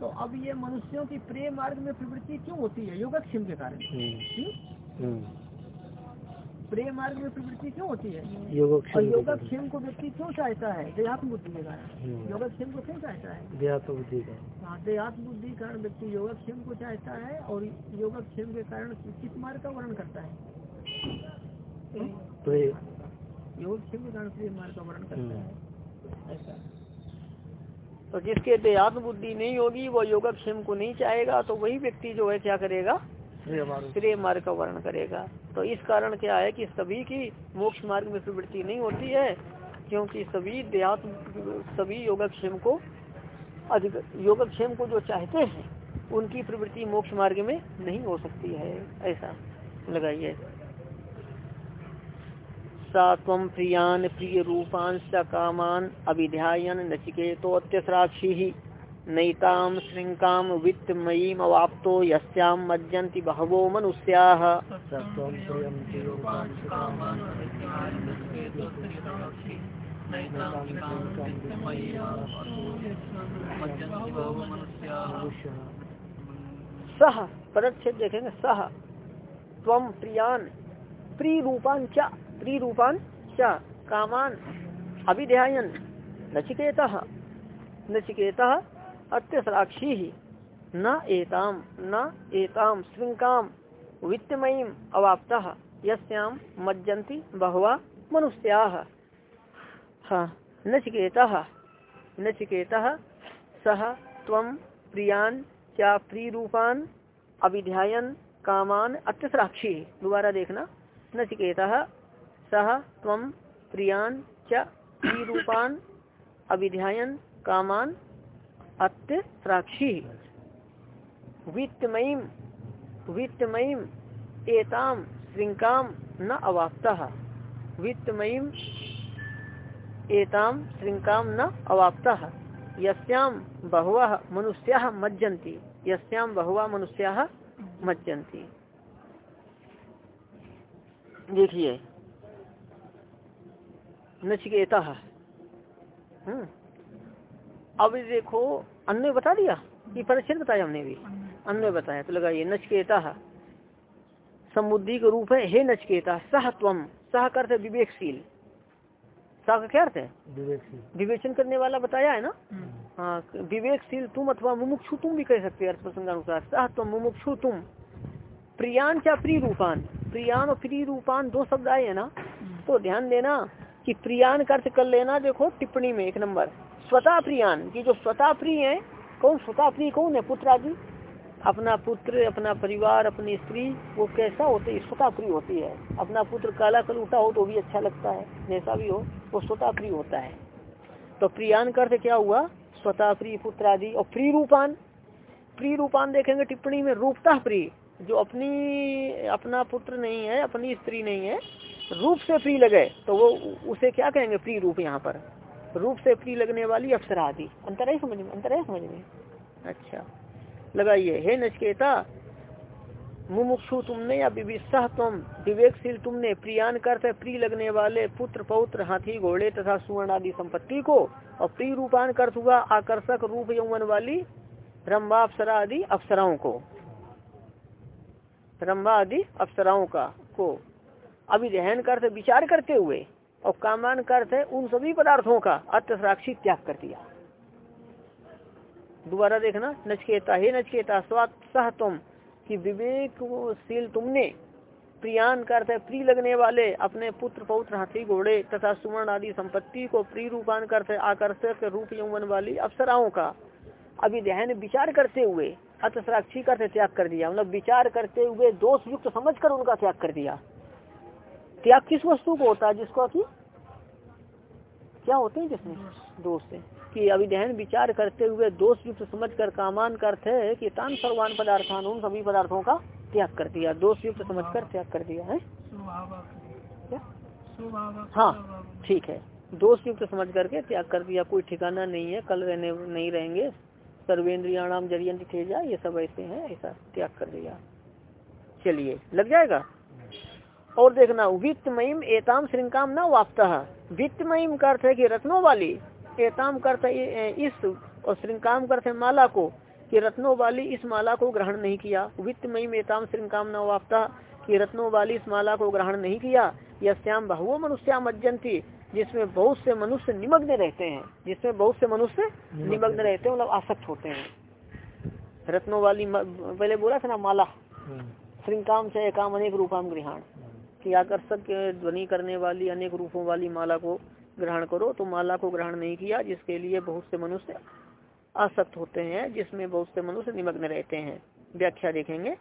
तो अब ये मनुष्यों की प्रेम मार्ग में प्रवृत्ति क्यों होती है योगक्षेम के कारण हम्म। हम्म? हम्म। प्रेम मार्ग में प्रवृत्ति क्यों होती है? और योगक्षेम को योगक्षेम को व्यक्ति क्यों चाहता है? देहात्म बुद्धि के कारण। हम्म। योगक्षेम को क्यों चाहता है? देहात्म बुद्धि का। हाँ देहात्म बुद्धि के कारण व्यक्ति योगक्षेम को चाहता है और योगक्षेम के कारण किस मार्ग का वर्णन करता है? हम्म? योगक्षेम के कारण प्रेम मार्ग का वर्णन करता हम्म। है ऐसा। तो जिसके देहात्म बुद्धि नहीं होगी वो योगक्षेम को नहीं चाहेगा तो वही व्यक्ति जो है क्या करेगा? श्रेय मार्ग का वर्ण करेगा। तो इस कारण क्या है कि सभी की मोक्ष मार्ग में प्रवृत्ति नहीं होती है, क्योंकि सभी देहात्म, सभी योगक्षेम को अधिक, योगक्षेम को जो चाहते हैं, उनकी प्रवृत्ति मोक्ष मार्ग में नहीं हो सकती है। ऐसा लगाइए। सात्वम प्रियान प्रिय रूपान स कामान अभिध्यायन नचिकेतो अत्यसराक्षी ही नैताम श्रृंकाम वित्तमयीम अवाप्तो यस्याम मज्जन्ति बहवो मनुष्याः। सह पदच्छेद देखेंगे सह त्वम प्रियान प्री रूपान च प्री रूपान च कामान अभिध्यायन नचिकेत। नचिकेत अत्यसराक्षी ही। न एताम न एताम श्रृंकाम वित्तमयीम अवाप्त। यस्याम मज्जन्ति बहवा मनुष्या। हाँ नचिकेत नचिकेत सह त्वम प्रियान क्या प्री रूपान अभिध्यायन कामान अत्यसराक्षी दोबारा देखना। नचिकेता सह तम प्रियान च प्री रूपान अभिध्यायन कामान अत्यसराक्षी वित्तमयीम वित्तमयीम एताम श्रृंकाम न अवाप्ता। वित्तमयीम एताम श्रृंकाम न अवाप्ता। यस्याम बहुवा मनुष्या मज्जन्ति। यस्याम बहुवा मनुष्या मज्जन्ति। देखिए, नचिकेता। हम्म। अब देखो अन्य बता दिया? ये परिचय बताया हमने भी। अन्य बताया तो लगाइए नचकेता। समुद्धि के रूप है हे नचकेता सह त्वम सह करते विवेकशील। सह का क्या अर्थ है? विवेकशील। विवेचन करने वाला बताया है ना? हाँ विवेकशील तुम अथवा मुमुक्षु तुम भी कह सकते हैं अर्थ प्रसंगानुसार सह तुम मुमुक्षु तुम। प्रियान क्या प्रिय रूपान? प्रियान और प्रिय रूपान दो शब्द आए है ना? तो ध्यान देना कि प्रियान का अर्थ कर लेना देखो टिप्पणी में एक नंबर। स्वतः प्रियान की जो स्वतः प्रिय है, कौन स्वतः प्रिय कौन है पुत्र आदि? अपना पुत्र, अपना परिवार, अपनी स्त्री, वो कैसा होते स्वतः प्रिय होती है। अपना पुत्र काला कलूटा हो तो भी अच्छा लगता है जैसा भी हो, वो स्वतः प्रिय होता है। तो प्रियान का अर्थ क्या हुआ? स्वतः प्रिय पुत्र आदि और प्रिय रूपान प्रिय रूपान देखेंगे, टिप्पणी में रूपता प्रिय जो अपनी, अपना पुत्र नहीं है, अपनी स्त्री नहीं है, रूप से प्रिय लगे तो वो उसे क्या कहेंगे? प्रिय रूप यहाँ पर। रूप से प्रिय लगने वाली अप्सरा आदि अंतर है समझ में? अंतर है समझ में? अच्छा। लगाइए। हे नचकेता, मुमुक्षु तुमने या विविस्ता तुम विवेकशील तुमने प्रियान करते प्रिय लगने वाले पुत्र, पौत्र, हाथी, घोड़े तथा सुवर्ण आदि संपत्ति को और प्रिय रूपान कर्त हुआ आकर्षक रूप यौवन वाली रंबा अप्सरा आदि अप्सराओं को। रंबा आदि अप्सराओं का को। अभिध्यान करते, विचार करते हुए और कामान करते उन सभी पदार्थों का अत्यसाक्षी त्याग कर दिया। दोबारा देखना, नचकेता, हे नचकेता, स्वात सह तुम, कि विवेकशील तुमने प्रियान करते प्रिय लगने वाले अपने पुत्र पौत्र हाथी घोड़े तथा सुवर्ण आदि संपत्ति को प्रिय रूपान करते आकर्षक रूप यौवन वाली अप्सराओं का अभिध्यान विचार करते हुए अतसाक्षी करते त्याग कर दिया। मतलब विचार करते हुए दोष युक्त समझ कर उनका त्याग कर दिया। त्याग किस वस्तु को होता है जिसको की क्या होते हैं जिसमें? दोष से कि अभिध्यान विचार करते हुए दोष युक्त समझ कर कामान करते है कि तान सर्वान पदार्थान, उन सभी पदार्थों का त्याग कर दिया। दोष युक्त समझ कर त्याग कर दिया, है? क्या? हाँ ठीक है। दोष युक्त समझ करके त्याग कर दिया। कोई ठिकाना नहीं है, कल रहने, नहीं रहेंगे। सर्वेन्द्रियाणाम जरियंत तेजा, ये सब ऐसे हैं, ऐसा त्याग कर दिया। चलिए, लग जाएगा? और देखना वित्तमयीम एताम श्रृंकाम न वापता। वित्तमयीम का अर्थ है कि रत्नों वाली एताम करते इस और श्रृंकाम करते माला को कि रत्नों वाली इस माला को ग्रहण नहीं किया। वित्तमयीम एताम श्रृंकाम न वापता कि रत्नों वाली इस माला को ग्रहण नहीं किया। या श्याम बहु मनुष्या थी जिसमें बहुत से मनुष्य निमग्न रहते हैं। जिसमें बहुत से मनुष्य निमग्न रहते हैं। मतलब आसक्त होते हैं। रत्नों वाली पहले बोला था ना माला। श्रृंकाम से एकाम अनेक रूपाम ग्रहण की आकर्षक ध्वनि करने वाली अनेक रूपों वाली माला को ग्रहण करो। तो माला को ग्रहण नहीं किया, जिसके लिए बहुत से मनुष्य आसक्त होते हैं, जिसमें बहुत से मनुष्य निमग्न रहते हैं। व्याख्या देखेंगे।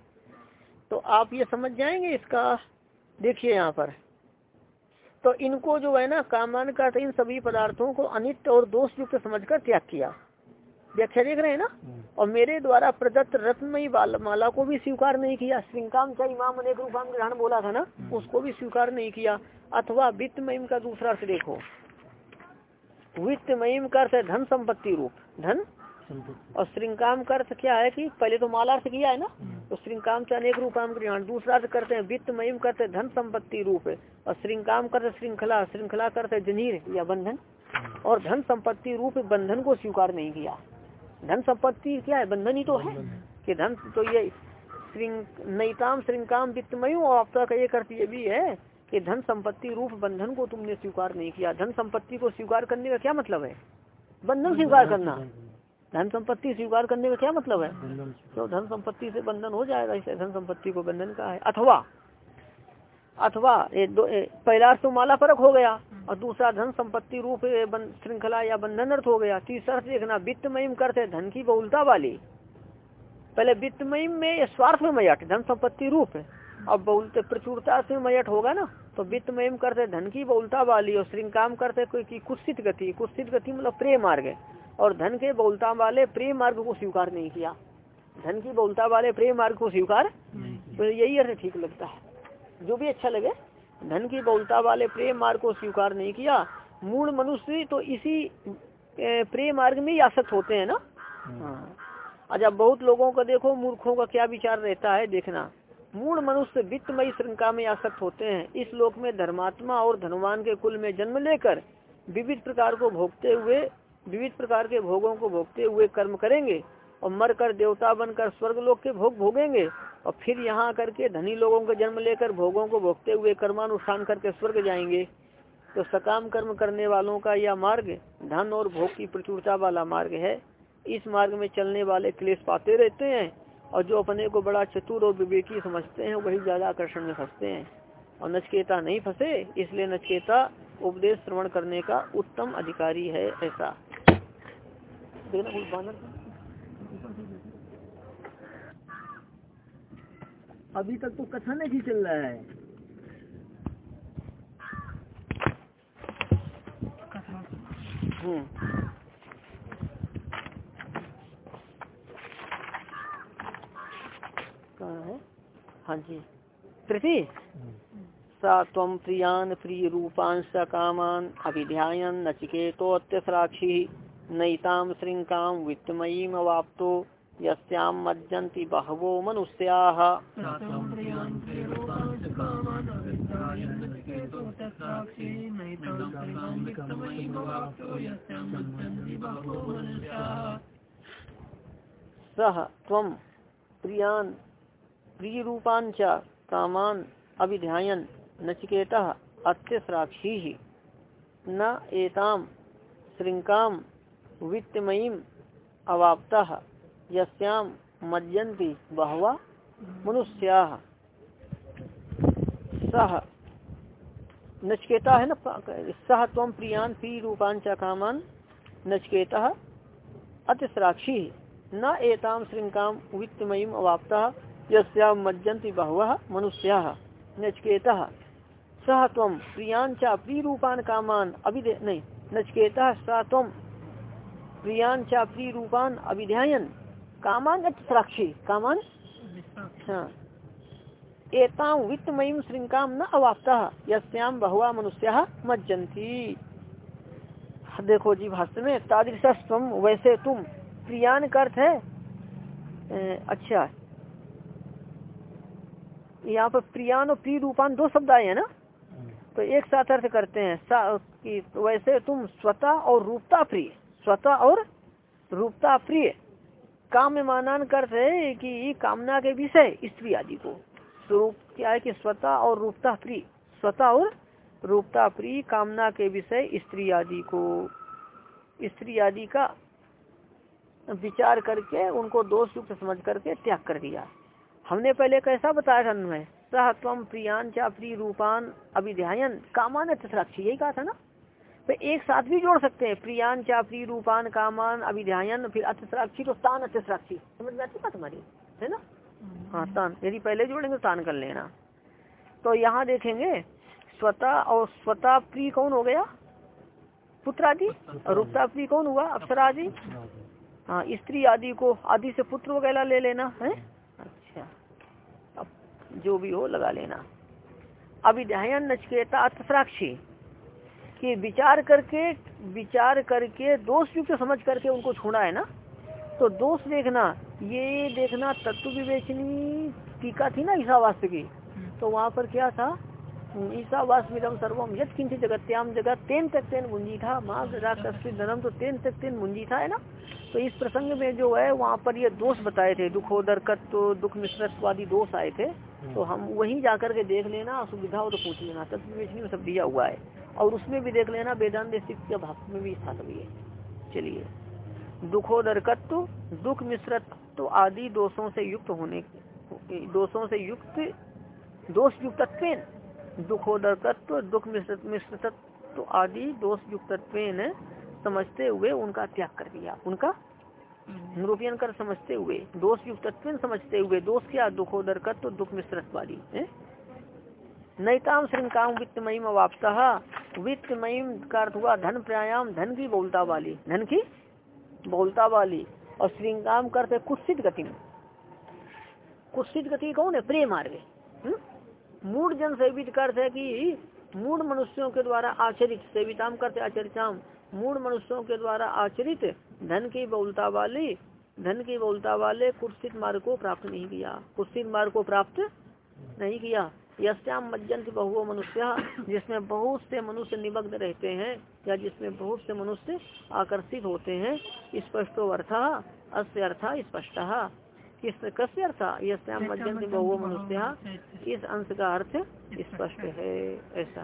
तो आप ये समझ जाएँगे इसका। देखिए यहाँ पर। तो इनको जो है ना कामान का इन सभी पदार्थों को अनित्य और दोष युक्त समझकर त्याग किया। व्याख्या देख रहे हैं ना? और मेरे द्वारा प्रदत्त रत्नमयी माला को भी स्वीकार नहीं किया श्रृंकाम का इमाम अनेक रूपाम ग्रहण बोला था ना उसको भी स्वीकार नहीं किया। अथवा वित्त महिम का दूसरा अर्थ देखो। वित्त महिम का अर्थ है धन संपत्ति रूप धन। और श्रृंकाम का अर्थ क्या है कि पहले तो माला अर्थ किया है ना तो श्रृंकाम से अनेक रूपाम ग्रहण। दूसरा अर्थ करते हैं वित्त मयम करते धन संपत्ति रूप। और श्रृंकाम करते श्रृंखला श्रृंखला करते जनीर या बंधन। और धन संपत्ति रूप बंधन को स्वीकार नहीं किया। धन संपत्ति क्या है? बंधन ही तो है कि धन तो ये श्रृंग नईताम श्रृंगाम वित्तमयु और आपका का ये भी है कि धन संपत्ति रूप बंधन को तुमने स्वीकार नहीं किया। धन संपत्ति को स्वीकार करने का क्या मतलब है? बंधन स्वीकार करना। धन संपत्ति स्वीकार करने का क्या मतलब है? तो धन संपत्ति से बंधन हो जाएगा इसे धन संपत्ति को बंधन का है। अथवा अथवा पहला अर्थ तो माला परक हो गया और दूसरा धन संपत्ति रूप श्रृंखला या बंधन अर्थ हो गया। तीसरा अर्थ देखना वित्तमयम करते धन की बहुलता वाली। पहले वित्तमयम में स्वार्थ में मयट धन संपत्ति रूप है। अब बहुलते प्रचुरता से मयट होगा ना तो वित्तमयम करते धन की बहुलता वाली और श्रृंगाम करते कोई की कुत्सित गति कुत्सित गति मतलब प्रेम मार्ग और धन के बहुलता वाले प्रेम मार्ग को स्वीकार नहीं किया। धन की बहुलता वाले प्रेम मार्ग को स्वीकार तो यही अर्थ ठीक लगता है। जो भी अच्छा लगे। धन की बहुलता वाले प्रेम मार्ग को स्वीकार नहीं किया। मूल मनुष्य तो इसी प्रेम मार्ग में ही आसक्त होते हैं ना? हाँ। अच्छा बहुत लोगों का देखो मूर्खों का क्या विचार रहता है देखना। मूल मनुष्य वित्तमयी श्रृंखला में आसक्त होते हैं। इस लोक में धर्मात्मा और धनवान के कुल में जन्म लेकर विविध प्रकार को भोगते हुए विविध प्रकार के भोगों को भोगते हुए कर्म करेंगे और मरकर देवता बनकर स्वर्ग लोक के भोग भोगेंगे। और फिर यहाँ करके धनी लोगों का जन्म लेकर भोगों को भोगते हुए कर्मानुष्ठान करके स्वर्ग जाएँगे। तो सकाम कर्म करने वालों का यह मार्ग, धन और भोग की प्रचुरता वाला मार्ग है। इस मार्ग में चलने वाले क्लेश पाते रहते हैं और जो अपने को बड़ा चतुर और विवेकी समझते हैं, वही ज़्यादा आकर्षण में फंसते हैं। और नचकेता नहीं फंसे, इसलिए नचकेता उपदेश श्रवण करने का उत्तम अधिकारी है ऐसा। देखना कोई बानर अभी तक तो कथन ही चल रहा है। हम्म। है? जी। तृतीय सा तम प्रियान प्रिय रूपांश कामान अभिध्यायन नचिकेतोत्यसराक्षी नईताम श्रृंकाम वित्तमयीम अवाप्तो यस्याम मज्जन्ति बहवो मनुष्याः। सह त्वम प्रियान प्रिय रूपान च कामान अभिध्यायन, नचिकेत अत्यसराक्षी न एताम श्रृंकाम वित्तमयीम अवाप्ता। यस्याम मज्जन्ति बहवा मनुष्या। सह नचकेता है ना सह तम प्रियान प्रिय रूपान च कामान। नचकेता अतिसराक्षी। न एताम श्रृंकाम वित्तमयीम अवाप्ता। यस्याम मज्जन्ति बहवः मनुष्याः। नचकेतः। सह त्वम प्रियान च प्रिय रूपान कामान अभिदे नहीं नचकेतः सह त्वम प्रियान च प्रिय रूपान अभिध्यायन कामान अतिसराक्षी कामान? हाँ। एताम वित्तमयीम श्रृंकाम न अवाप्ता यस्याम बहुआ मनुष्या मज्जंती देखो जी भाष्य में तादृशम वैसे तुम प्रियान का अर्थ है ए, अच्छा। यहाँ पर प्रियान और प्रिय रूपान दो शब्द आए हैं ना? तो एक साथ अर्थ करते हैं सा, कि वैसे तुम स्वतः और रूपता प्रिय स्वतः और रूपता प्रिय। काम मानान करते है कि कामना के विषय स्त्री आदि को। स्वरूप क्या है कि स्वतः और रूपता प्रिय स्वतः और रूपता प्रिय कामना के विषय स्त्री आदि को। स्त्री आदि का विचार करके उनको दोष युक्त समझ करके त्याग कर दिया। हमने पहले कैसा बताया था में सह तम प्रियान चा प्रिय रूपान अभिध्यायन। कामान तथराक्षी यही कहा था ना? तो एक साथ भी जोड़ सकते हैं। प्रियान चा प्रिय रूपान कामान अभिध्यायन फिर अतसराक्षी तो तान अतसराक्षी समझ में आती बात हमारी? है ना? हाँ तान यदि पहले जोड़ेंगे तो तान कर लेना। तो यहाँ देखेंगे स्वतः और स्वतः प्रिय कौन हो गया? पुत्र आदि और रूपता प्रिय कौन हुआ? अप्सरा आदि हाँ स्त्री आदि को आदि से पुत्र वगैरह ले लेना है? अच्छा। अब जो भी हो लगा लेना। अभिध्यायन नचकेता अर्थसाक्षी कि विचार करके विचार करके, दोष युक्त समझ करके उनको छोड़ा है ना? तो दोष देखना, ये देखना तत्व विवेचनी टीका थी ना ईसावास्य की। तो वहाँ पर क्या था? ईसावास्मिदम सर्वम यद किंचित जगत्याम जगत, तेन तक तेन मुंजी था, माँ धर्म तो तेन तक तेन मुंजी था, है ना? तो इस प्रसंग में जो है, वहाँ पर ये दोष बताए थे दुखोदरकत तो दुख मिश्रत्वादी दोष आए थे। तो हम वहीं जाकर के देख लेना असुविधा हो तो पूछ लेना। तत्व में सब दिया हुआ है। और उसमें भी देख लेना, वेदांत के भाव में भी स्थान भी है। चलिए। दुखोदरकत्व दुख मिश्रत्व आदि दोषों से युक्त होने, दोषों से युक्त दोष युक्त दुखो दरकत्व दुख मिश्रतत्व आदि दोष युक्त समझते हुए उनका त्याग कर दिया। उनका निरूपण कर समझते हुए, दोष युक्त समझते हुए, दोष क्या दुखोदरकत्व दुख मिश्रत्व आदि नैताम श्रृंकाम वित्तमयीम अवापता। वित्तमयीम का अर्थ हुआ धन प्रायाम धन की बहुलता वाली, धन की बहुलता वाली, और श्रृंगाम करते कुत्सित गति। में कुत्सित गति कौन है? प्रेम मार्ग मूड जन सेवित कर है कि मूड मनुष्यों के द्वारा आचरित सेविताम करते आचरिताम। मूड मनुष्यों के द्वारा आचरित धन की बहुलता वाले धन की बहुलता वाले कुर्सित मार्ग को प्राप्त नहीं किया। कुत्सित मार्ग को प्राप्त नहीं किया। यश्याम मज्जंत बहु मनुष्य जिसमें बहुत से मनुष्य निमग्न रहते हैं या जिसमें बहुत से मनुष्य आकर्षित होते हैं स्पष्टो अर्थ अस्य अर्थ स्पष्ट। किस कस्य अर्थ? यश्याम मज्जंत बहु मनुष्य। इस अंश का अर्थ स्पष्ट है ऐसा।